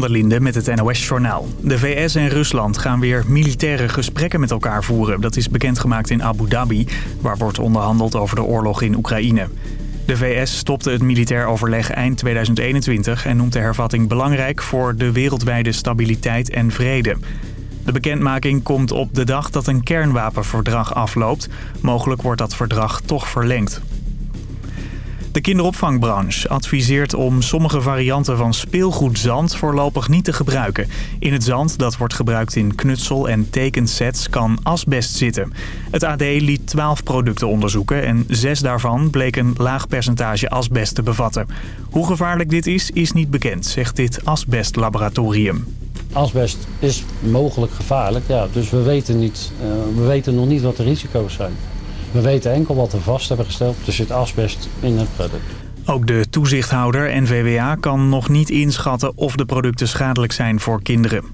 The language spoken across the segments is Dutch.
van met het NOS-journaal. De VS en Rusland gaan weer militaire gesprekken met elkaar voeren. Dat is bekendgemaakt in Abu Dhabi, waar wordt onderhandeld over de oorlog in Oekraïne. De VS stopte het militair overleg eind 2021 en noemt de hervatting belangrijk voor de wereldwijde stabiliteit en vrede. De bekendmaking komt op de dag dat een kernwapenverdrag afloopt. Mogelijk wordt dat verdrag toch verlengd. De kinderopvangbranche adviseert om sommige varianten van speelgoedzand voorlopig niet te gebruiken. In het zand dat wordt gebruikt in knutsel- en tekensets kan asbest zitten. Het AD liet 12 producten onderzoeken en zes daarvan bleken een laag percentage asbest te bevatten. Hoe gevaarlijk dit is, is niet bekend, zegt dit asbestlaboratorium. Asbest is mogelijk gevaarlijk, ja, dus we weten, niet, uh, we weten nog niet wat de risico's zijn. We weten enkel wat we vast hebben gesteld. Er zit asbest in het product. Ook de toezichthouder NVWA kan nog niet inschatten of de producten schadelijk zijn voor kinderen.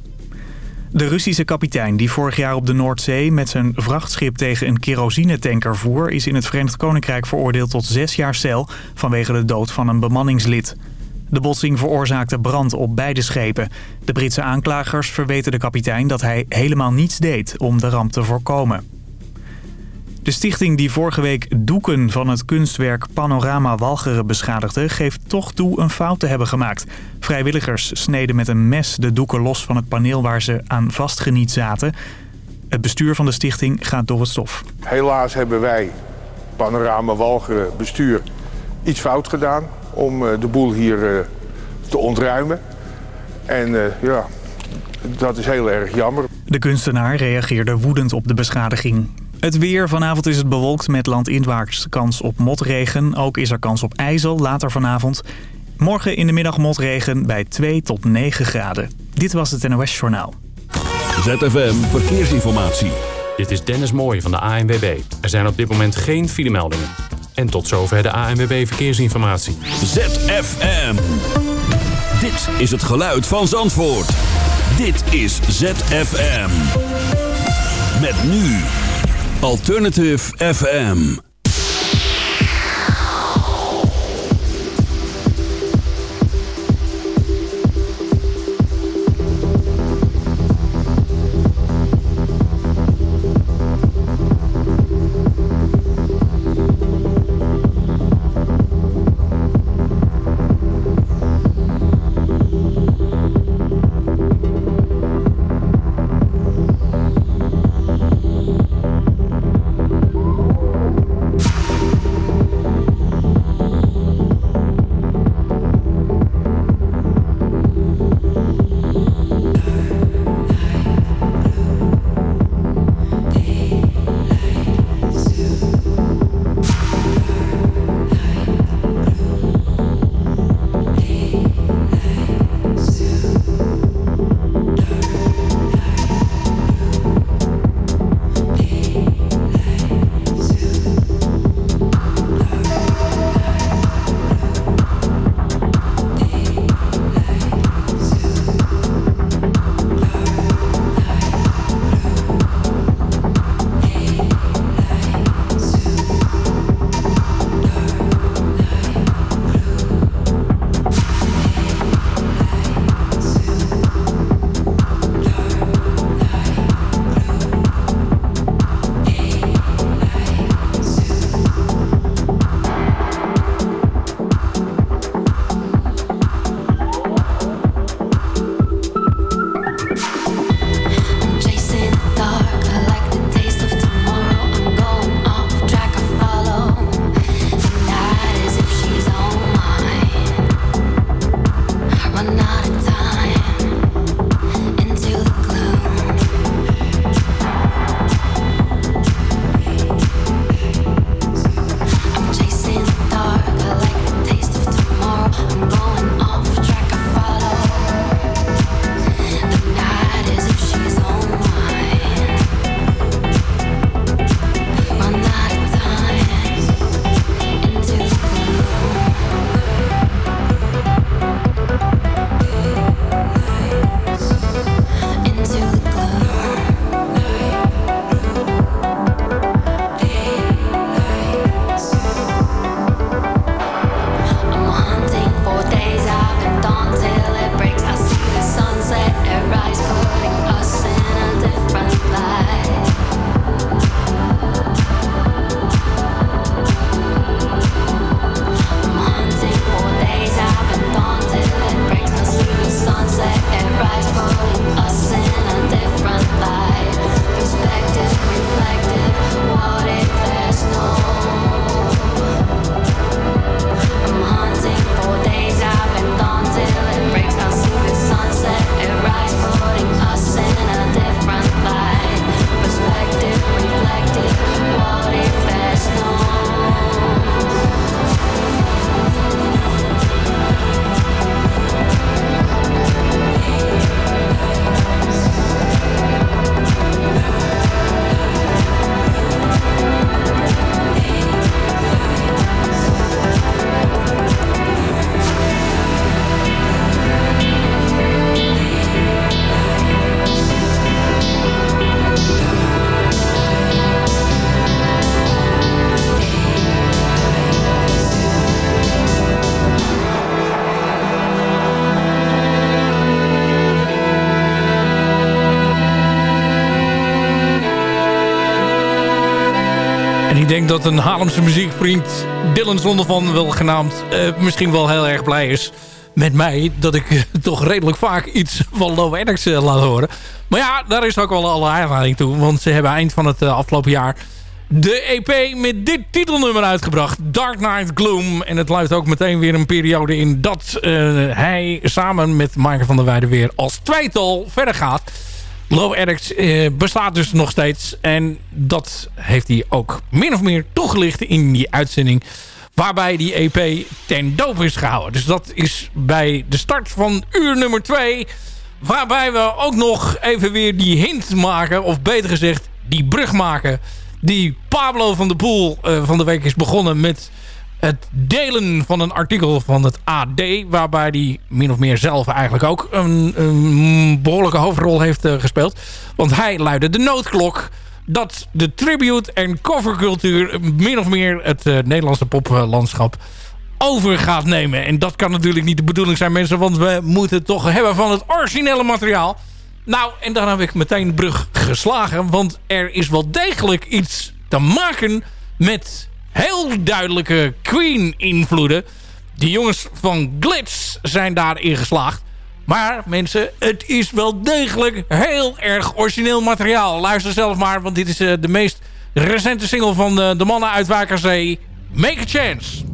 De Russische kapitein die vorig jaar op de Noordzee met zijn vrachtschip tegen een kerosinetanker voer... is in het Verenigd Koninkrijk veroordeeld tot zes jaar cel vanwege de dood van een bemanningslid. De botsing veroorzaakte brand op beide schepen. De Britse aanklagers verweten de kapitein dat hij helemaal niets deed om de ramp te voorkomen. De stichting die vorige week doeken van het kunstwerk Panorama Walcheren beschadigde... geeft toch toe een fout te hebben gemaakt. Vrijwilligers sneden met een mes de doeken los van het paneel waar ze aan vastgeniet zaten. Het bestuur van de stichting gaat door het stof. Helaas hebben wij, Panorama Walcheren bestuur, iets fout gedaan... om eh, de boel hier eh, te ontruimen. En eh, ja, dat is heel erg jammer. De kunstenaar reageerde woedend op de beschadiging. Het weer. Vanavond is het bewolkt met landinwaarts kans op motregen. Ook is er kans op ijzel later vanavond. Morgen in de middag motregen bij 2 tot 9 graden. Dit was het NOS Journaal. ZFM Verkeersinformatie. Dit is Dennis Mooij van de ANWB. Er zijn op dit moment geen filemeldingen. En tot zover de ANWB Verkeersinformatie. ZFM. Dit is het geluid van Zandvoort. Dit is ZFM. Met nu... Alternative FM. Dat een Haarlemse muziekvriend, Dylan Zondervan wel genaamd, uh, misschien wel heel erg blij is met mij... dat ik toch redelijk vaak iets van Low Addicts laat horen. Maar ja, daar is ook wel alle aanleiding toe. Want ze hebben eind van het afgelopen jaar de EP met dit titelnummer uitgebracht. Dark Night Gloom. En het luidt ook meteen weer een periode in dat hij samen met Michael van der Weijden weer als tweetal verder gaat. Low Addicts uh, bestaat dus nog steeds. En dat heeft hij ook min of meer toegelicht in die uitzending. Waarbij die EP ten doop is gehouden. Dus dat is bij de start van uur nummer 2. Waarbij we ook nog even weer die hint maken. Of beter gezegd, die brug maken die Pablo van de Poel uh, van de week is begonnen met het delen van een artikel van het AD... waarbij hij min of meer zelf eigenlijk ook een, een behoorlijke hoofdrol heeft uh, gespeeld. Want hij luidde de noodklok dat de tribute- en covercultuur... min of meer het uh, Nederlandse poplandschap over gaat nemen. En dat kan natuurlijk niet de bedoeling zijn, mensen... want we moeten het toch hebben van het originele materiaal... Nou, en dan heb ik meteen de brug geslagen. Want er is wel degelijk iets te maken met heel duidelijke Queen-invloeden. Die jongens van Glitz zijn daarin geslaagd. Maar mensen, het is wel degelijk heel erg origineel materiaal. Luister zelf maar, want dit is uh, de meest recente single van uh, de mannen uit Wakerzee. Make a Chance.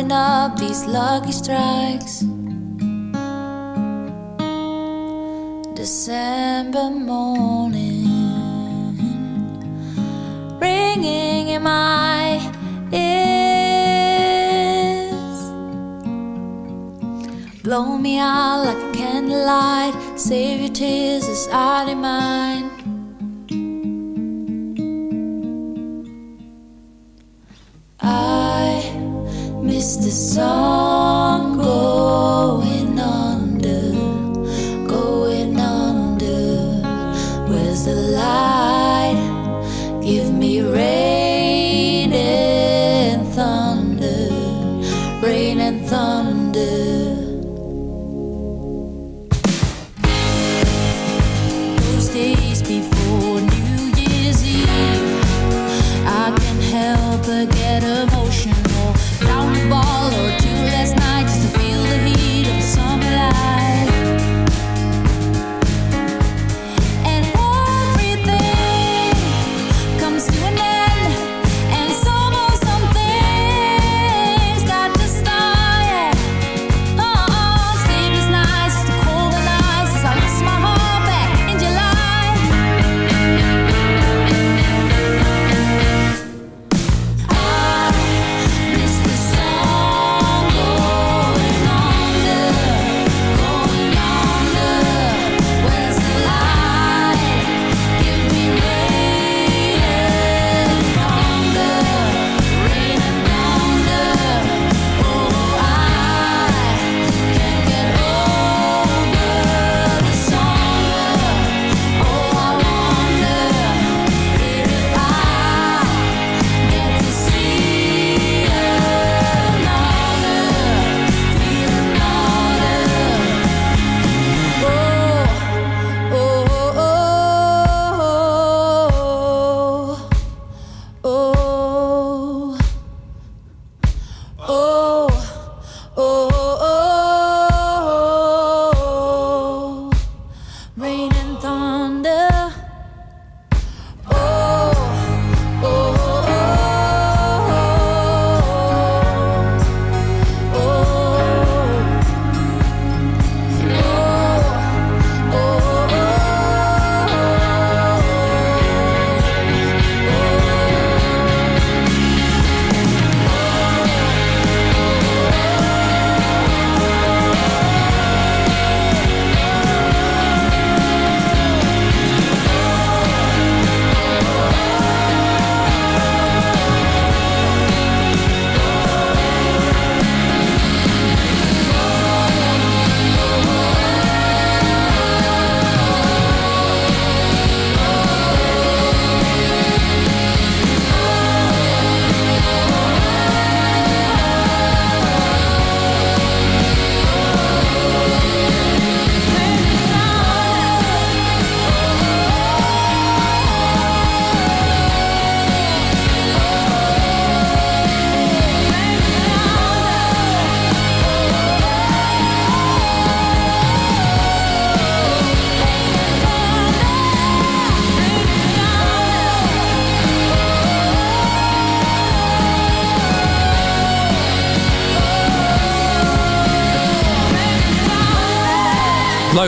Covering up these lucky strikes. December morning, ringing in my ears. Blow me out like a candlelight, save your tears as I do mine.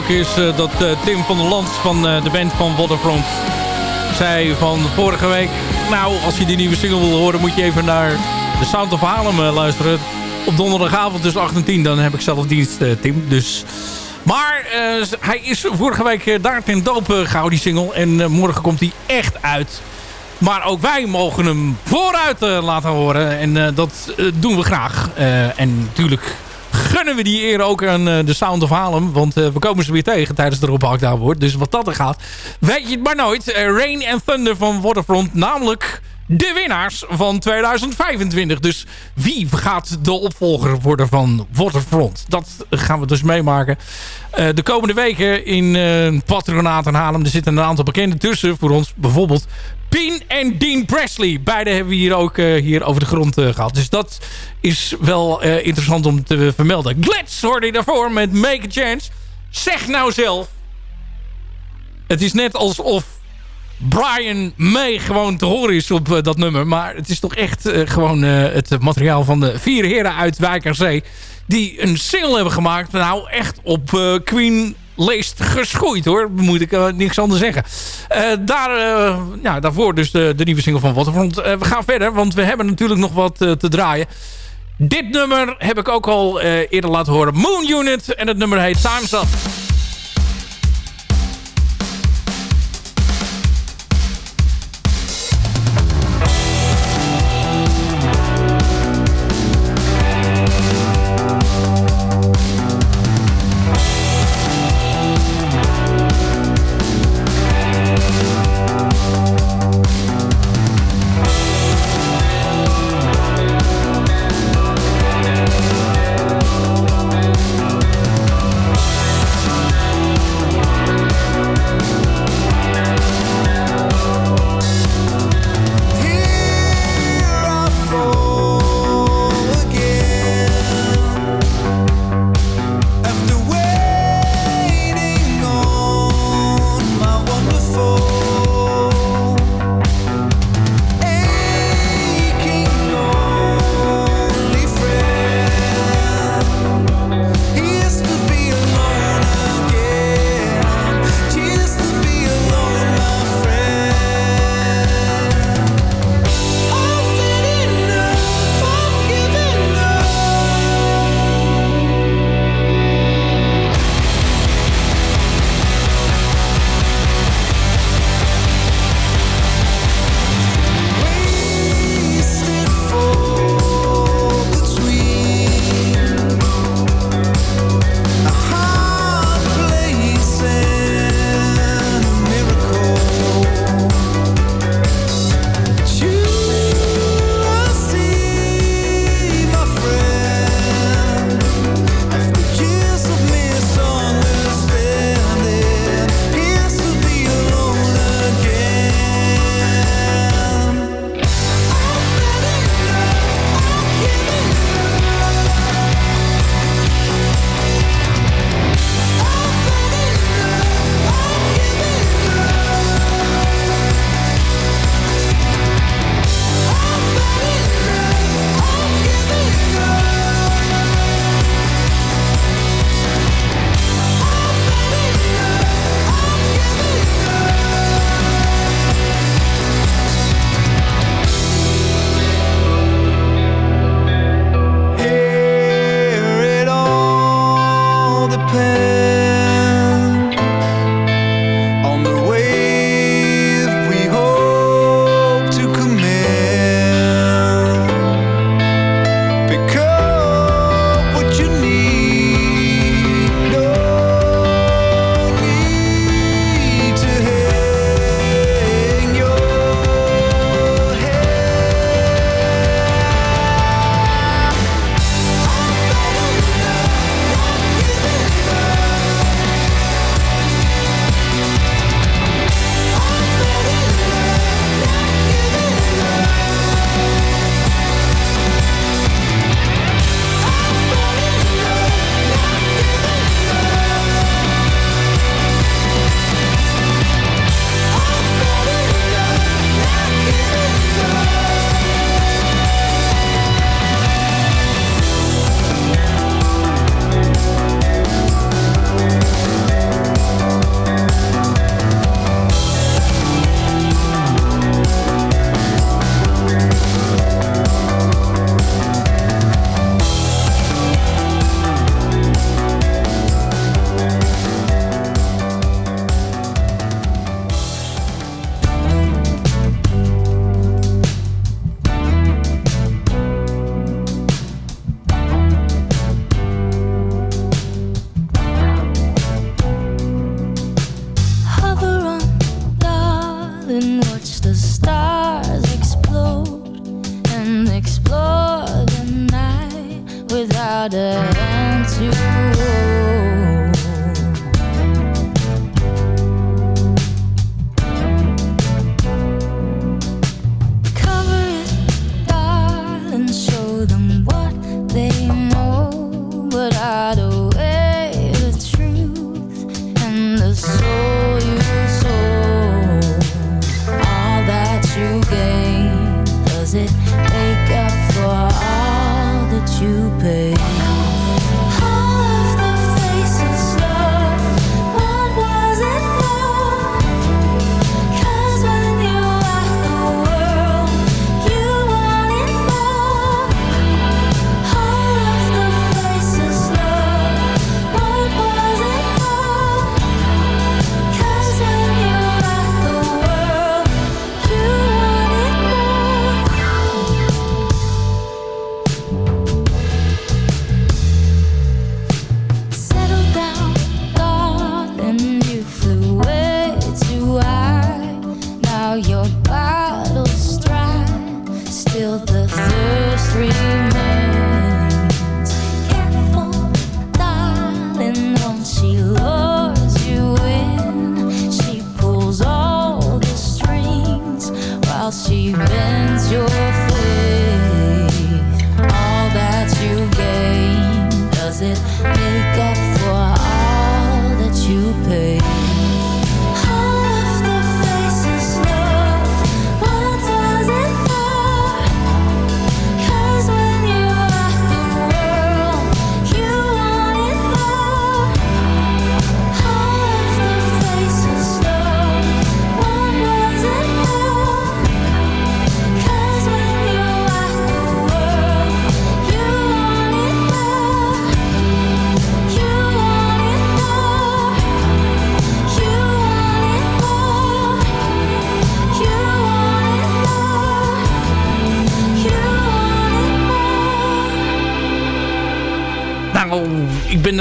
Is eh, dat eh, Tim van der Land van eh, de band van Waterfront zei van vorige week... Nou, als je die nieuwe single wil horen moet je even naar de Sound of Haarlem eh, luisteren. Op donderdagavond tussen 8 en 10. Dan heb ik zelf dienst, Tim. Dus... Maar hij is vorige week daar ten doop eh, gehouden, die single. En morgen komt hij echt uit. Maar ook wij mogen hem vooruit laten horen. En dat doen we graag. En natuurlijk gunnen we die eer ook aan eh, de Sound of Haarlem. Want eh, we komen ze weer tegen tijdens de Rob Hakda wordt. Dus wat dat er gaat, weet je het maar nooit. Eh, Rain and Thunder van Waterfront. Namelijk de winnaars van 2025. Dus wie gaat de opvolger worden van Waterfront? Dat gaan we dus meemaken. Eh, de komende weken in uh, Patronaat en Haarlem. Er zitten een aantal bekenden tussen voor ons. Bijvoorbeeld Pien en Dean Presley. Beide hebben we hier ook uh, hier over de grond gehad. Dus dat is wel interessant om te vermelden. Glitz hoorde je daarvoor met Make a Chance. Zeg nou zelf. Het is net alsof Brian May gewoon te horen is op eh, dat nummer. Maar het is toch echt eh, gewoon eh, het materiaal van de vier heren uit Wijk aan Zee. Die een single hebben gemaakt. Nou echt op Queen leest geschoeid hoor. Moet ik eh, niks anders zeggen. Daar, ja, daarvoor dus de, nieuwe single van Waterfront. We gaan verder, want we hebben natuurlijk nog wat te draaien. Dit nummer heb ik ook al eerder laten horen. Moon Unit. En het nummer heet Time's Up.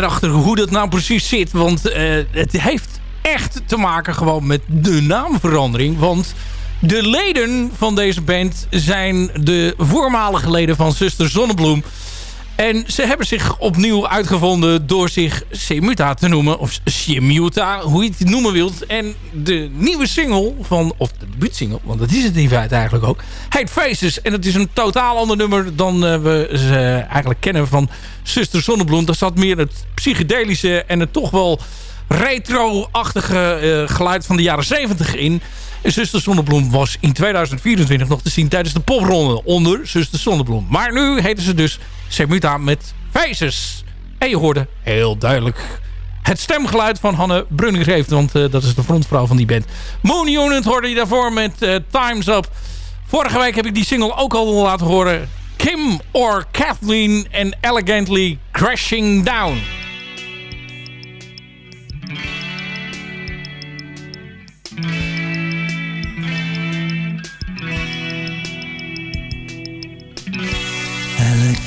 Erachter hoe dat nou precies zit. Want eh, het heeft echt te maken gewoon met de naamverandering. Want de leden van deze band zijn de voormalige leden van Zuster Zonnebloem. En ze hebben zich opnieuw uitgevonden door zich Semuta te noemen. Of Semuta, hoe je het noemen wilt. En de nieuwe single van, of de debuutsingle, want dat is het in feite eigenlijk ook. Heet Faces. En het is een totaal ander nummer dan eh, we ze eigenlijk kennen van Zuster Zonnebloem. Daar zat meer het psychedelische en het toch wel retro-achtige eh, geluid van de jaren 70 in. En Zuster Zonnebloem was in 2024 nog te zien tijdens de popronde onder Zuster Zonnebloem. Maar nu heten ze dus Semuta met Faces. En je hoorde heel duidelijk het stemgeluid van Hanne Brunningsreef. Want eh, dat is de frontvrouw van die band. Moon Unit hoorde je daarvoor met eh, Time's Up. Vorige week heb ik die single ook al laten horen. Kim or Kathleen en Elegantly Crashing Down.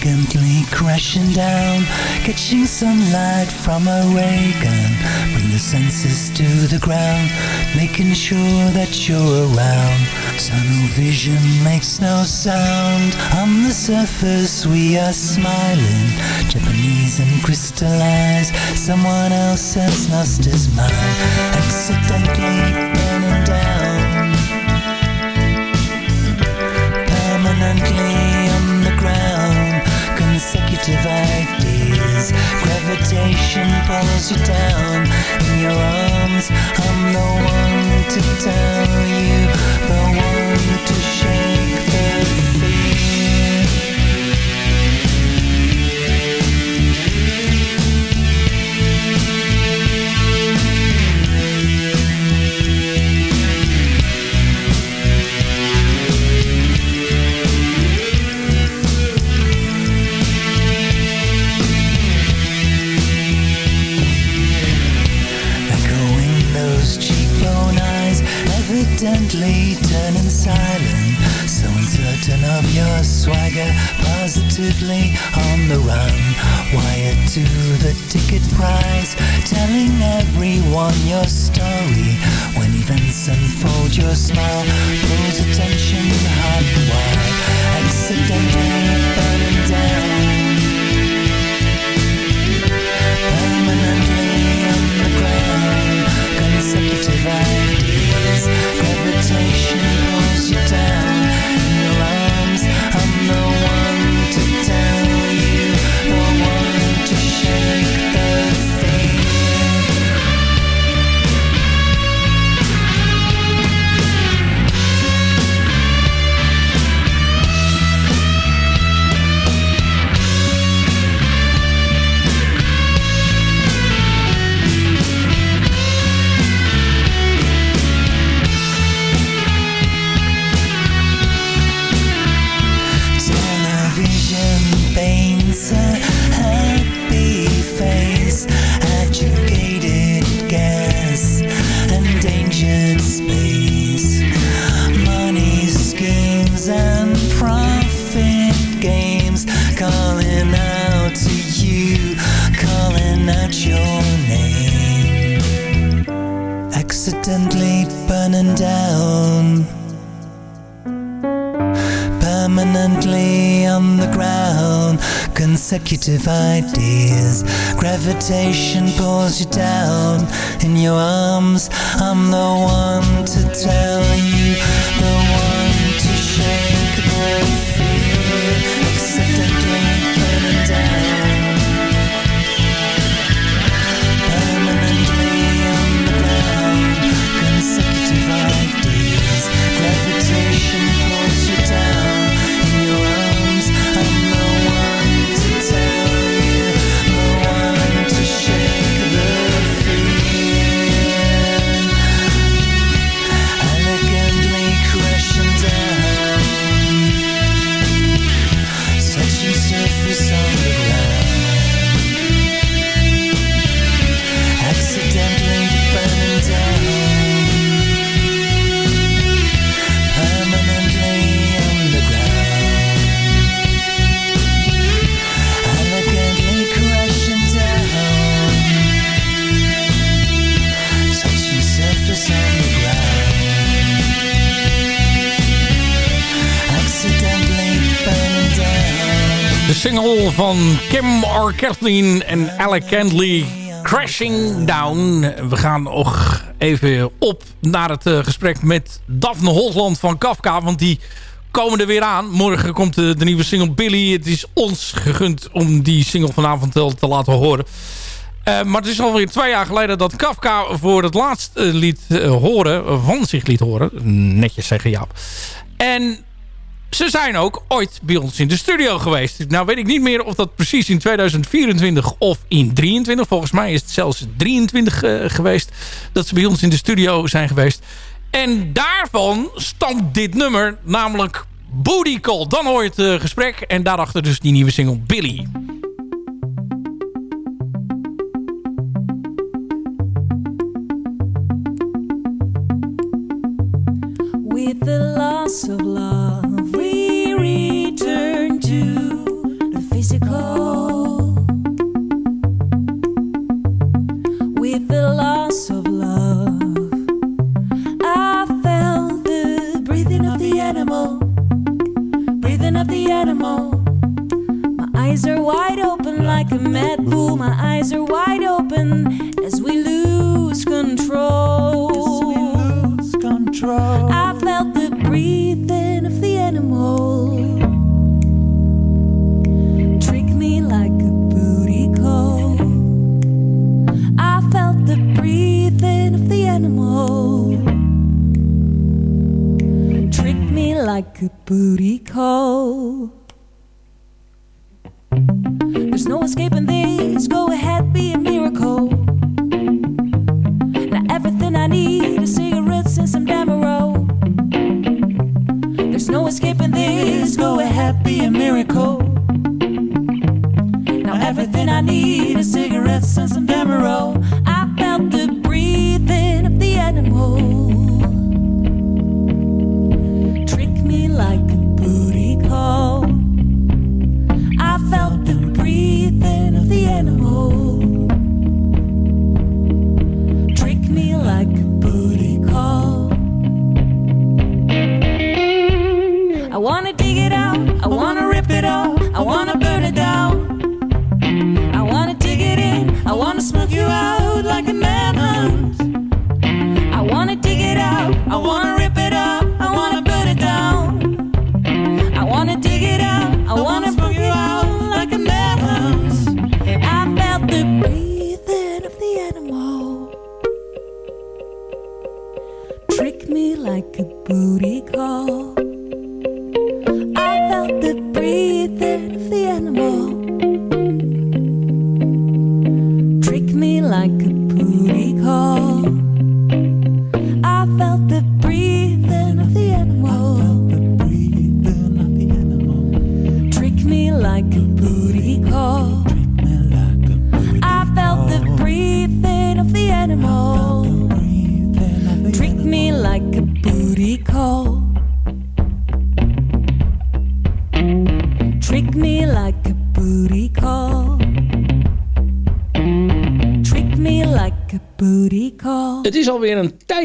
Elegantly crashing down, catching sunlight from a ray gun. Bring the senses to the ground, making sure that you're around. Tunnel vision makes no sound. On the surface, we are smiling. Japanese and crystallized. Someone else has lost his mind. Accidentally Consecutive ideas, gravitation pulls you down. In your arms, I'm the one to tell you, the one to shake silent. So uncertain of your swagger, positively on the run. Wired to the ticket price, telling everyone your story. When events unfold, your smile pulls attention hardwired. Accidentally Consecutive ideas, gravitation pulls you down. In your arms, I'm the one to tell van Kim. Kathleen en Alec Kendley, Crashing Down. We gaan nog even op naar het eh, gesprek met Daphne Holland van Kafka. Want die komen er weer aan. Morgen komt de, nieuwe single Billy. Het is ons gegund om die single vanavond te laten horen. Eh, maar het is alweer twee jaar geleden dat Kafka voor het laatst eh, liet horen, van zich liet horen. Netjes zeggen, Jaap. En ze zijn ook ooit bij ons in de studio geweest. Nou weet ik niet meer of dat precies in 2024 of in 23. Volgens mij is het zelfs 23 eh, geweest dat ze bij ons in de studio zijn geweest. En daarvan stamt dit nummer, namelijk Booty Call. Dan hoor je het eh, gesprek en daarachter dus die nieuwe single Billy. With the loss of love, I felt the breathing booty call. There's no escaping this. Go ahead, be a miracle. Now everything I need is cigarettes and some Demerol. There's no escaping this. Go ahead, be a miracle. Now everything I need is cigarettes and some Demerol. I felt the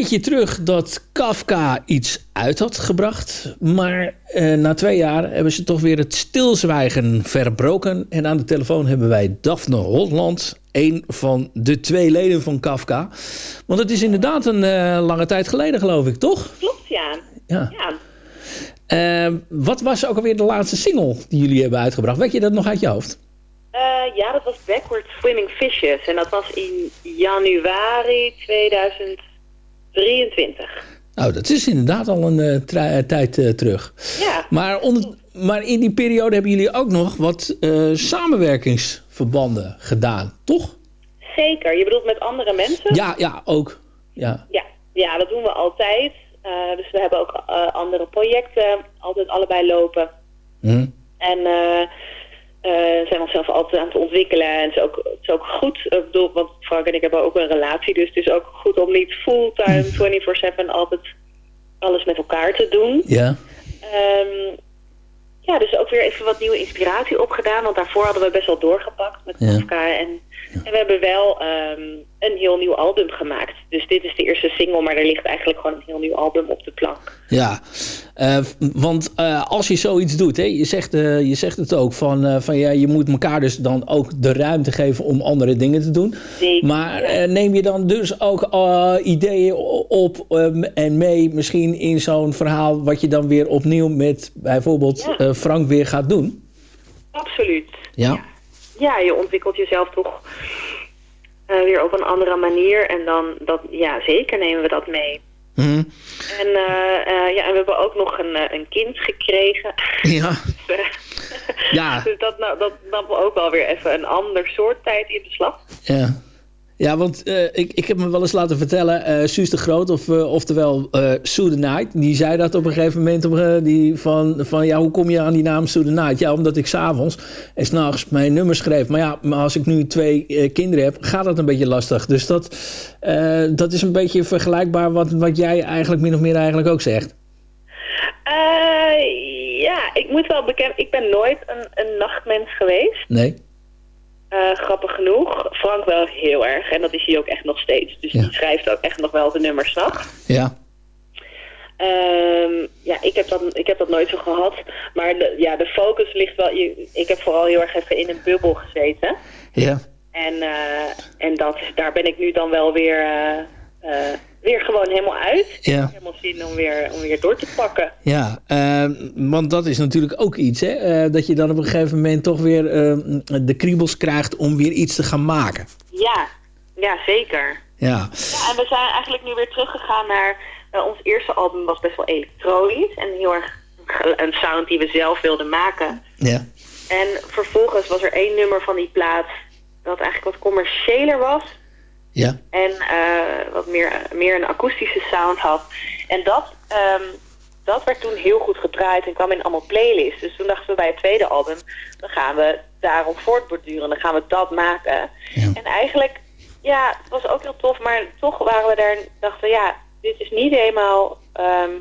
tijdje terug dat Kafka iets uit had gebracht. Maar eh, na twee jaar hebben ze toch weer het stilzwijgen verbroken. En aan de telefoon hebben wij Daphne Holland. Een van de twee leden van Kafka. Want het is inderdaad een eh, lange tijd geleden geloof ik, toch? Klopt, ja. Ja. ja. Eh, wat was ook alweer de laatste single die jullie hebben uitgebracht? Weet je dat nog uit je hoofd? Ja, dat was Backward Swimming Fishes. En dat was in januari 2023. Nou, dat is inderdaad al een eh, eh, tijd eh, terug. Ja. Maar, onder, maar in die periode hebben jullie ook nog wat samenwerkingsverbanden gedaan, toch? Zeker. Je bedoelt met andere mensen? Ja, ja, ook. Ja. Ja, ja dat doen we altijd. Dus we hebben ook andere projecten altijd allebei lopen. Hm. En eh, eh, zijn onszelf altijd aan het ontwikkelen. En het is ook, het is ook goed, ik bedoel, want Frank en ik hebben ook een relatie. Dus het is ook goed om niet fulltime 24-7 altijd alles met elkaar te doen. Ja. Ehm, ja, dus ook weer even wat nieuwe inspiratie opgedaan. Want daarvoor hadden we best wel doorgepakt met Ja. Kafka. En En we hebben wel ehm, een heel nieuw album gemaakt. Dus dit is de eerste single, maar er ligt eigenlijk gewoon een heel nieuw album op de plank. Ja, Eh, want eh, als je zoiets doet, hè, je, zegt, eh, je zegt het ook, van, van ja, je moet elkaar dus dan ook de ruimte geven om andere dingen te doen. Zeker, Maar neem je dan dus ook ideeën op ehm, en mee misschien in zo'n verhaal wat je dan weer opnieuw met bijvoorbeeld Ja. Frank weer gaat doen? Absoluut. Ja. Ja, je ontwikkelt jezelf toch eh, weer op een andere manier. En dan, dat, ja, zeker nemen we dat mee. Mhm. En, eh, eh, ja, en we hebben ook nog een, een kind gekregen. Ja. Dus, Ja. dus dat, nou, dat nam ook wel weer even een ander soort tijd in beslag. Ja. Ja, want eh, ik, ik heb me wel eens laten vertellen, eh Suus de Groot, of, eh, oftewel eh Sue the Night, die zei dat op een gegeven moment, op, die van, van ja, hoe kom je aan die naam Sue the Night? Ja, omdat ik s'avonds en s'nachts mijn nummer schreef. Maar ja, maar als ik nu twee kinderen heb, gaat dat een beetje lastig. Dus dat, dat is een beetje vergelijkbaar wat, wat jij eigenlijk min of meer eigenlijk ook zegt. Ja, ik moet wel bekend, ik ben nooit een, een nachtmens geweest. Nee? Eh, grappig genoeg. Frank wel heel erg. En dat is hij ook echt nog steeds. Dus Ja. die schrijft ook echt nog wel de nummers nachts. Ja. Ehm, ja, ik heb, dat, ik heb dat nooit zo gehad. Maar de, ja, de focus ligt wel... Je, ik heb vooral heel erg even in een bubbel gezeten. Ja. En, eh, en dat, daar ben ik nu dan wel weer, eh, weer gewoon helemaal uit. Ja. Helemaal zin om weer, om weer door te pakken. Ja, eh, want dat is natuurlijk ook iets, hè? eh, dat je dan op een gegeven moment toch weer eh, de kriebels krijgt om weer iets te gaan maken. Ja, ja zeker. Ja, Ja, en we zijn eigenlijk nu weer teruggegaan naar... eh, ons eerste album was best wel elektronisch. En heel erg een sound die we zelf wilden maken. ja, En vervolgens was er één nummer van die plaat... dat eigenlijk wat commerciëler was. Ja, En eh, wat meer, meer een akoestische sound had. En dat, ehm, dat werd toen heel goed gedraaid en kwam in allemaal playlists. Dus toen dachten we bij het tweede album... dan gaan we daarop voortborduren. Dan gaan we dat maken. Ja. En eigenlijk, ja, het was ook heel tof. Maar toch waren we daar... dachten we, ja, dit is niet helemaal ehm,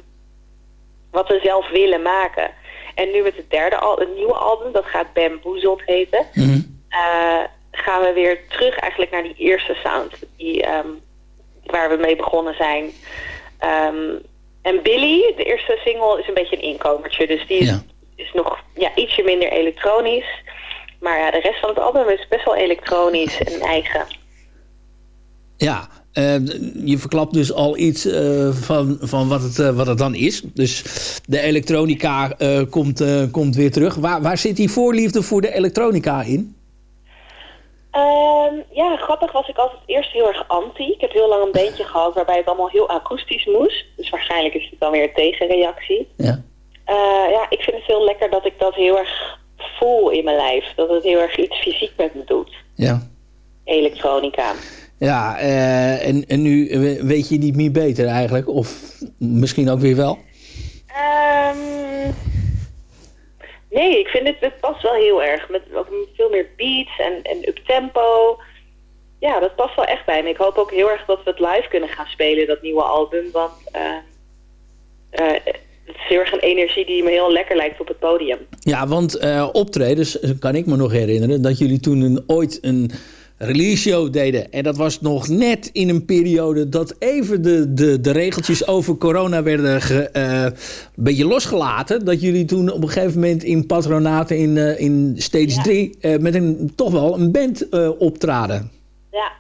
wat we zelf willen maken. En nu met het derde al, het nieuwe album, dat gaat Bamboozled heten... Mhm. eh, gaan we weer terug eigenlijk naar die eerste sound. Die, ehm, waar we mee begonnen zijn. Ehm, en Billy, de eerste single, is een beetje een inkomertje. Dus die is, Ja. is nog ja, ietsje minder elektronisch. Maar ja, de rest van het album is best wel elektronisch en eigen. ja. Eh, je verklapt dus al iets eh, van, van wat, het, eh, wat het dan is. Dus de elektronica eh, komt, komt weer terug. Waar, waar zit die voorliefde voor de elektronica in? Ehm, ja, grappig was ik altijd eerst heel erg anti. Ik heb heel lang een bandje gehad waarbij het allemaal heel akoestisch moest. Dus waarschijnlijk is het dan weer een tegenreactie. Ja. Eh, ja, ik vind het heel lekker dat ik dat heel erg voel in mijn lijf. Dat het heel erg iets fysiek met me doet. Ja. Elektronica. Ja, eh, en, en nu eh, weet je niet meer beter eigenlijk. Of misschien ook weer wel. Ehm, nee, ik vind het, het past wel heel erg. Met ook veel meer beats en, en up-tempo. Ja, dat past wel echt bij me. Ik hoop ook heel erg dat we het live kunnen gaan spelen, dat nieuwe album. Want eh, eh, het is heel erg een energie die me heel lekker lijkt op het podium. Ja, want eh, optredens, kan ik me nog herinneren... dat jullie toen een, ooit een release show deden. En dat was nog net in een periode... dat even de, de, de regeltjes over corona werden ge, eh, een beetje losgelaten. Dat jullie toen op een gegeven moment in patronaten in, eh, in stage 3... met een, toch wel een band eh, optraden. Ja,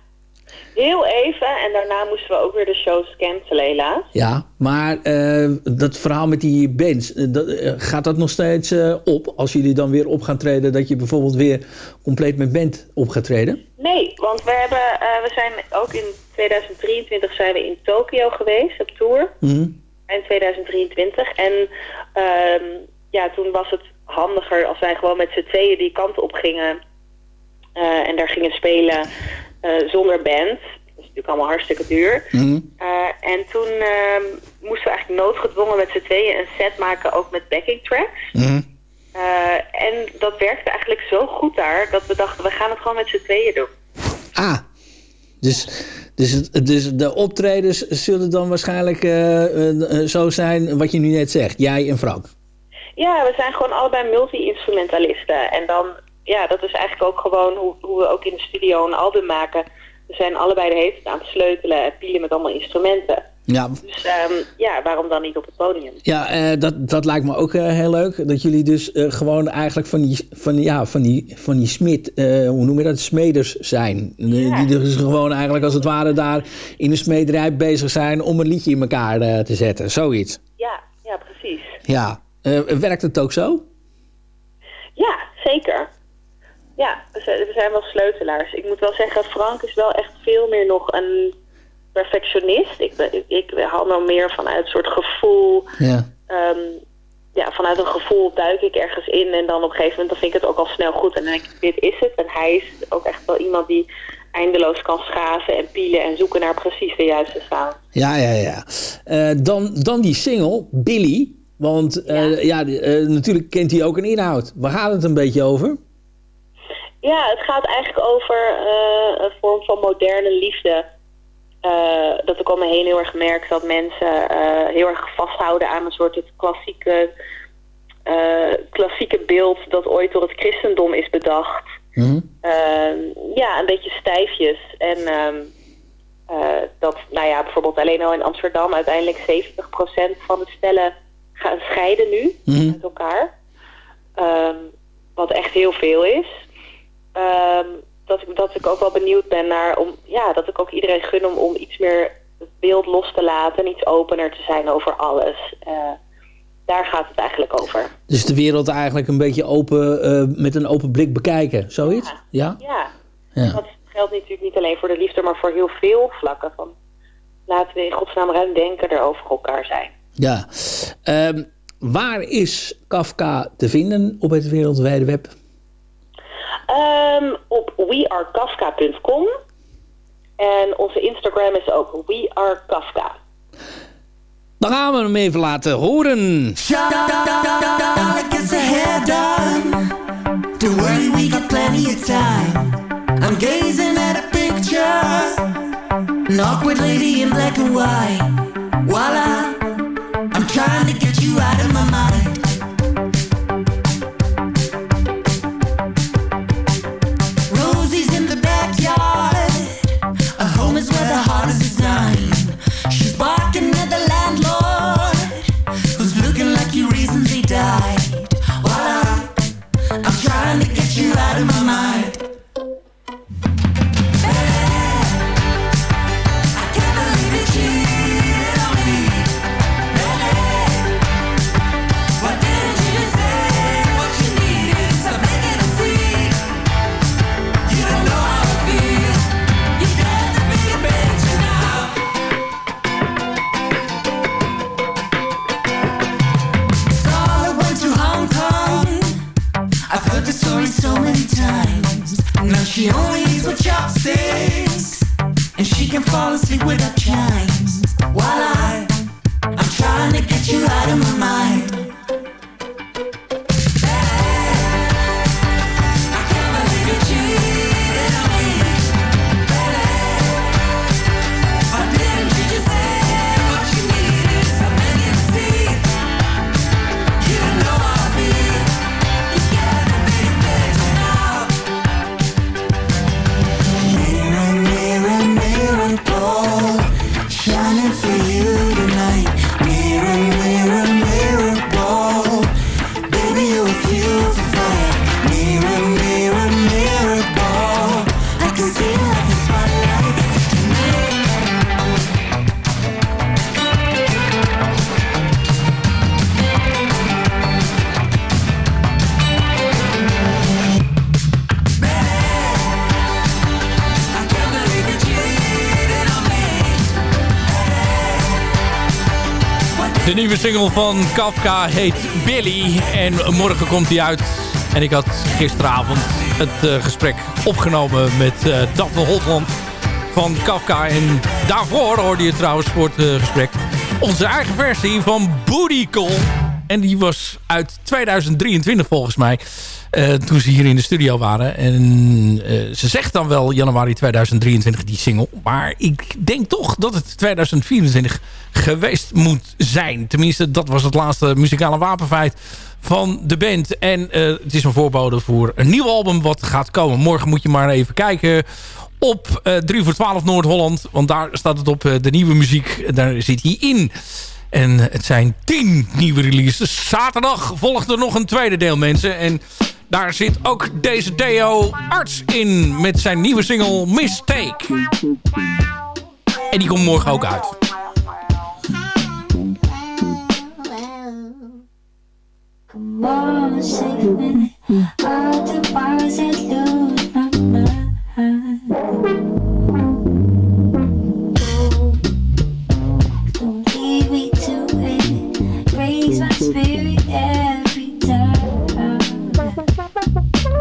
heel even. En daarna moesten we ook weer de shows cancelen, helaas. Ja, maar eh, dat verhaal met die bands, eh, dat, eh, gaat dat nog steeds op? Als jullie dan weer op gaan treden, dat je bijvoorbeeld weer compleet met band op gaat treden? Nee, want we, hebben, we zijn ook in 2023 zijn we in Tokio geweest op tour. Mhm. eind 2023. En ehm, ja, toen was het handiger als wij gewoon met z'n tweeën die kant op gingen. en daar gingen spelen zonder band. Dat is natuurlijk allemaal hartstikke duur. Mhm. Eh, en toen ehm, moesten we eigenlijk noodgedwongen met z'n tweeën een set maken, ook met backing tracks. Mhm. Eh, en dat werkte eigenlijk zo goed daar, dat we dachten, we gaan het gewoon met z'n tweeën doen. Ah, dus, dus, het- dus de optredens zullen dan waarschijnlijk eh, eh, eh, zo zijn wat je nu net zegt, jij en Frank. Ja, we zijn gewoon allebei multi-instrumentalisten. En dan ja, dat is eigenlijk ook gewoon hoe, hoe we ook in de studio een album maken. We zijn allebei de hele tijd aan het sleutelen en pielen met allemaal instrumenten. Ja, Dus ehm, ja, waarom dan niet op het podium? ja eh, dat, dat lijkt me ook eh, heel leuk. Dat jullie dus eh, gewoon eigenlijk van die, van, ja, van die, van die smid, hoe noem je dat, smeders zijn. Die dus gewoon eigenlijk als het ware daar in de smederij bezig zijn om een liedje in elkaar te zetten. Zoiets. Ja, ja, precies. Ja, werkt het ook zo? Ja, zeker. Ja, we zijn, we wel sleutelaars. Ik moet wel zeggen, Frank is wel echt veel meer nog een perfectionist. Ik, ben- ik, nou meer vanuit een soort gevoel. Ja. Ehm, ja, vanuit een gevoel duik ik ergens in en dan op een gegeven moment dan vind ik het ook al snel goed. En dan denk ik, dit is het. En hij is ook echt wel iemand die eindeloos kan schaven en pielen en zoeken naar precies de juiste sound. Ja, ja, ja. Eh, dan, dan die single, Billy. Want eh, ja, eh, natuurlijk kent hij ook een inhoud. Waar gaat het een beetje over? Ja, het gaat eigenlijk over eh, een vorm van moderne liefde. Eh, dat ik om me heen heel erg merk dat mensen eh, heel erg vasthouden aan een soort het klassieke, klassieke beeld dat ooit door het christendom is bedacht. Eh, ja, een beetje stijfjes. En ehm, eh, dat, nou ja, bijvoorbeeld alleen al in Amsterdam uiteindelijk 70% van de stellen gaan scheiden nu met elkaar. Ehm, wat echt heel veel is. Ehm, dat, ik, dat ik ook wel benieuwd ben naar om ja, dat ik ook iedereen gun om, om iets meer het beeld los te laten en iets opener te zijn over alles. Eh, daar gaat het eigenlijk over. Dus de wereld eigenlijk een beetje open, eh, met een open blik bekijken. Zoiets? Ja? Ja, Ja. dat geldt natuurlijk niet alleen voor de liefde, maar voor heel veel vlakken. Van, laten we in godsnaam ruim denken er over elkaar zijn. ja. Ehm, waar is Kafka te vinden op het wereldwijde web? Ehm, op wearekafka.com. En onze Instagram is ook wearekafka. Dan gaan we hem even laten horen. Don't worry, we got plenty of time. I'm gazing at a picture. An awkward lady in black and white. Voila, I'm trying to get you out of my mind. Single van Kafka heet Billy. En morgen komt hij uit. En ik had gisteravond het eh, gesprek opgenomen met eh Daphne van Kafka. En daarvoor hoorde je trouwens voor het eh, gesprek onze eigen versie van Booty Call. En die was uit 2023 volgens mij. Eh, toen ze hier in de studio waren. En eh, ze zegt dan wel januari 2023 die single. Maar ik denk toch dat het 2024 geweest moet zijn. Tenminste, dat was het laatste muzikale wapenfeit van de band. En eh, het is een voorbode voor een nieuw album wat gaat komen. Morgen moet je maar even kijken op eh 3 voor 12 Noord-Holland. Want daar staat het op de nieuwe muziek. Daar zit hij in. En het zijn 10 nieuwe releases. Zaterdag volgt er nog een tweede deel, mensen. En daar zit ook deze Deo Arts in met zijn nieuwe single Mistake. En die komt morgen ook uit. Raise my spirit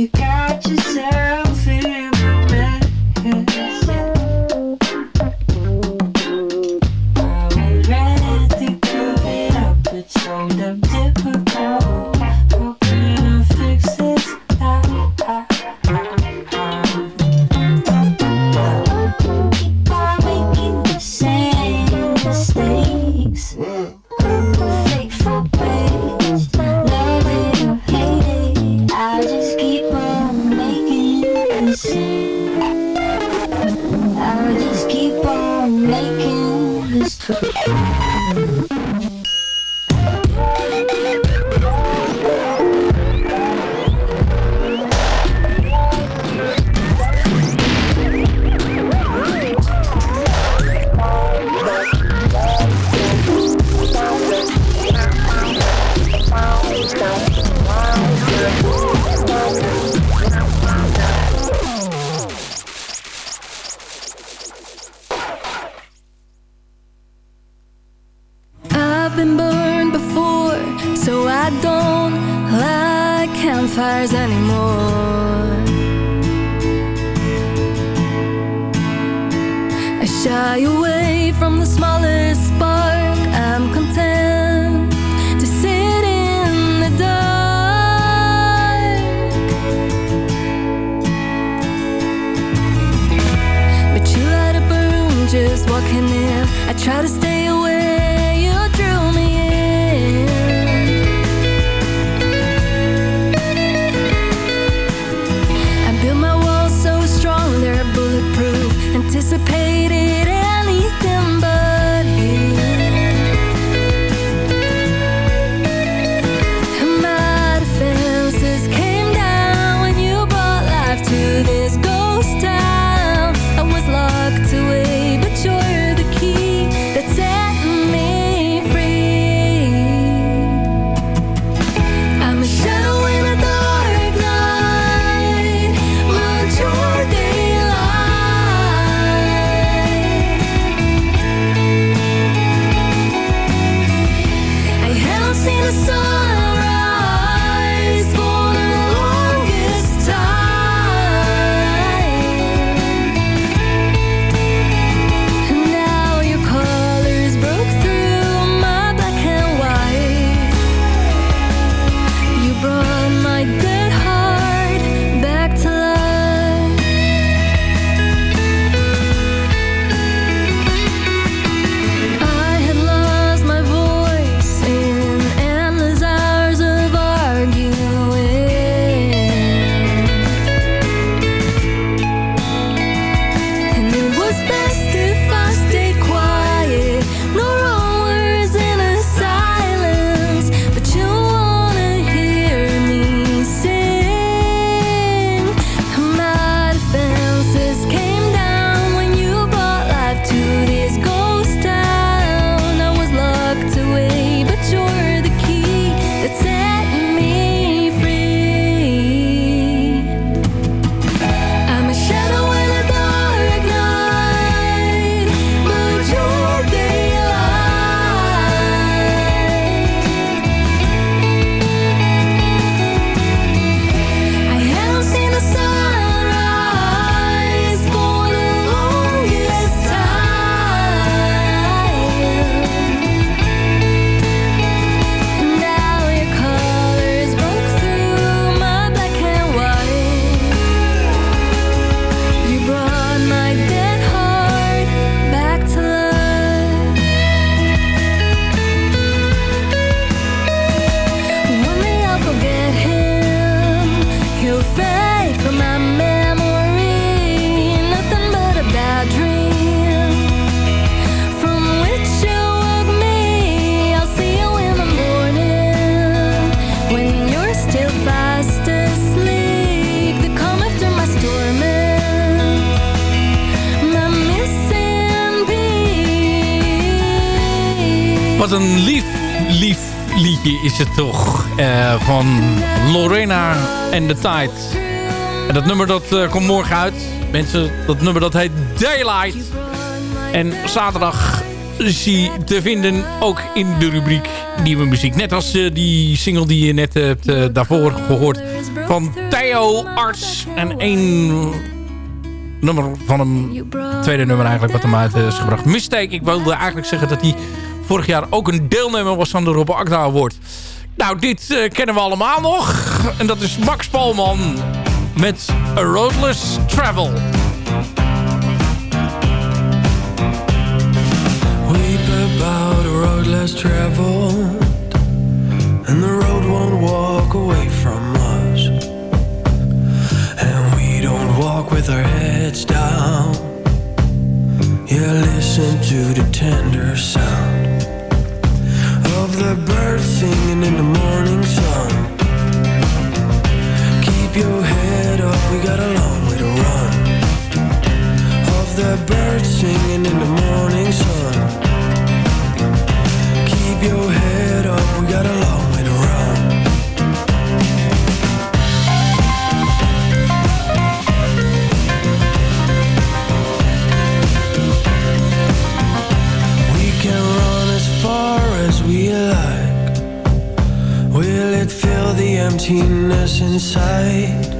you got En The Tide. En dat nummer dat eh, komt morgen uit. Mensen, dat nummer dat heet Daylight. En zaterdag is hij te vinden ook in de rubriek Nieuwe Muziek. Net als eh, die single die je net hebt eh, daarvoor gehoord. Van Theo Arts. En één nummer van hem. Tweede nummer eigenlijk wat hem uit is gebracht. Mistake. Ik wilde eigenlijk zeggen dat hij vorig jaar ook een deelnemer was aan de Rob Akda Award. Nou, dit kennen we allemaal nog. En dat is Max Polman met A Roadless Travel. Weep about a road less traveled, and the road won't walk away from us. And we don't walk with our heads down. Yeah, listen to the tender sound of the birds singing in the morning sun. We got a long way to run. Of the birds singing in the morning sun. Keep your head up, we got a long way to run. We can run as far as we like. Will it fill the emptiness inside?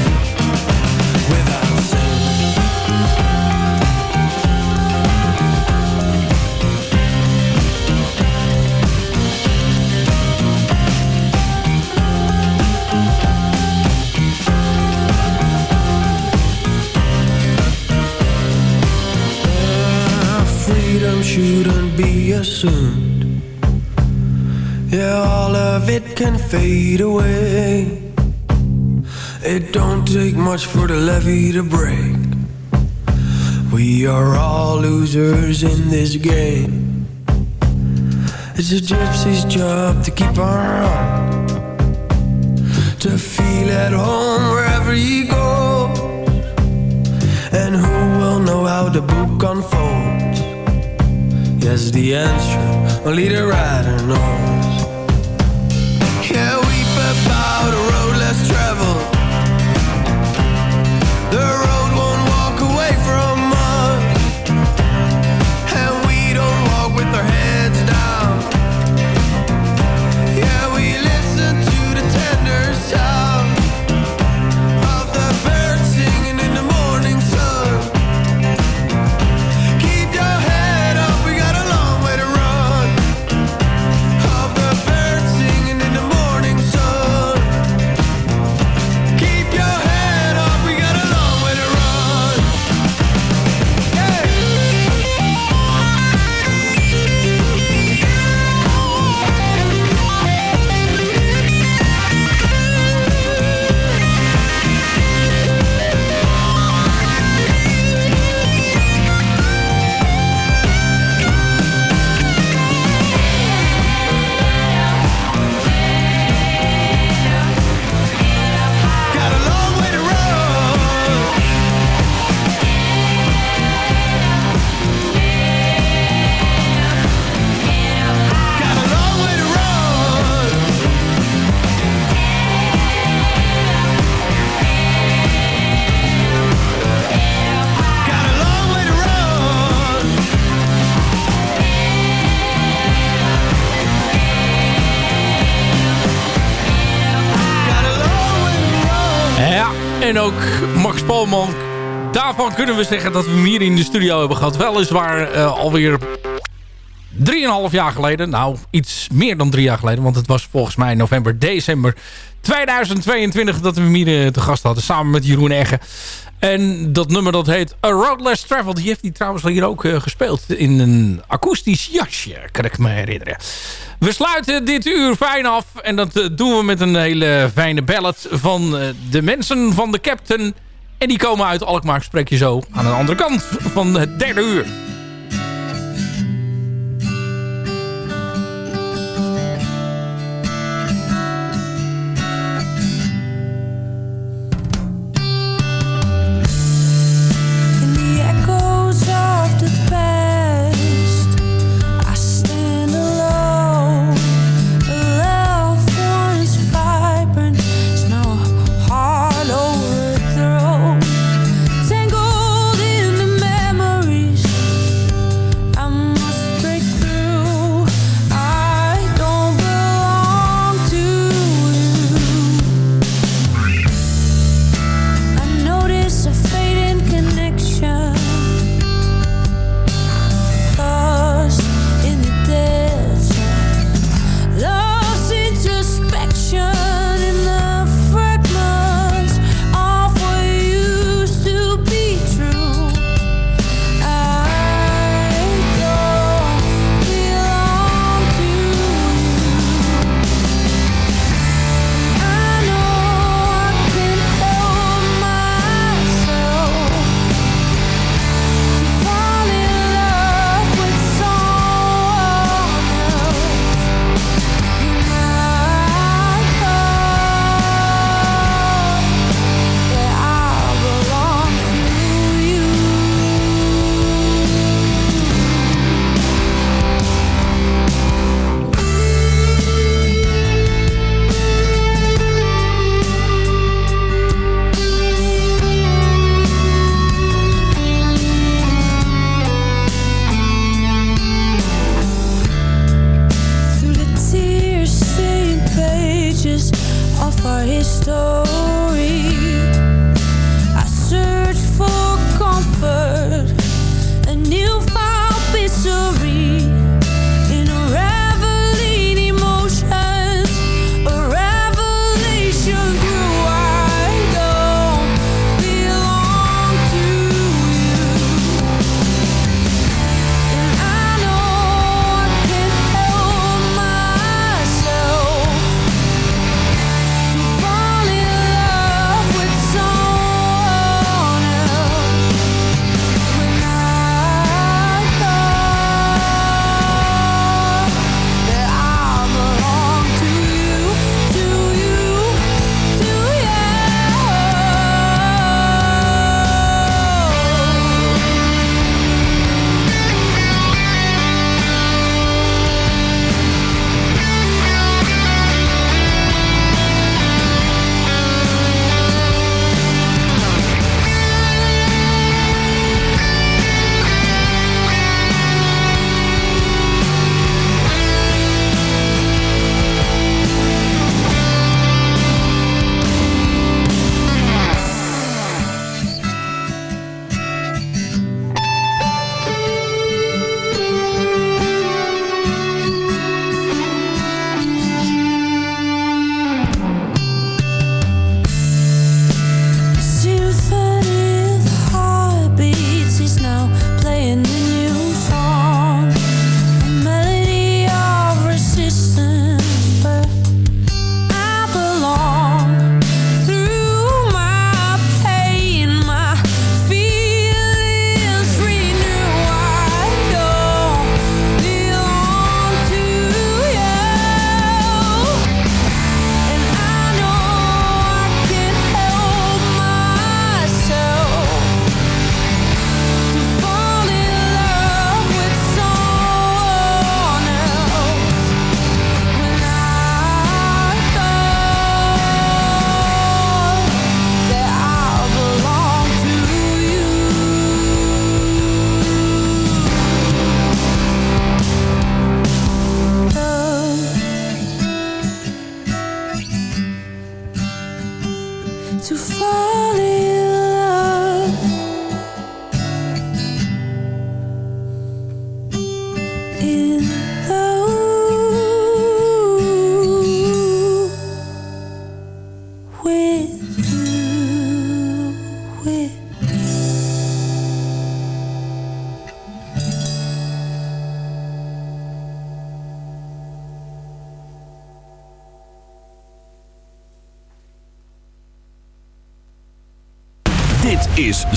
shouldn't be assumed. Yeah, all of it can fade away. It don't take much for the levee to break. We are all losers in this game. It's a gypsy's job to keep on, to feel at home wherever he goes. And who will know how the book unfolds? Yes, the answer only the rider knows. Yeah, weep about a road less traveled. En ook Max Polman. Daarvan kunnen we zeggen dat we hem hier in de studio hebben gehad. Weliswaar eh alweer 3,5 jaar geleden. Nou, iets meer dan drie jaar geleden. Want het was volgens mij november, december 2022 dat we hem hier eh, te gast hadden. Samen met Jeroen Egge. En dat nummer dat heet A Road Less Traveled. Die heeft hij trouwens hier ook eh, gespeeld. In een akoestisch jasje, kan ik me herinneren. We sluiten dit uur fijn af. En dat eh, doen we met een hele fijne ballad van de mensen van de Captain. En die komen uit Alkmaar. Spreek je zo aan de andere kant van het derde uur.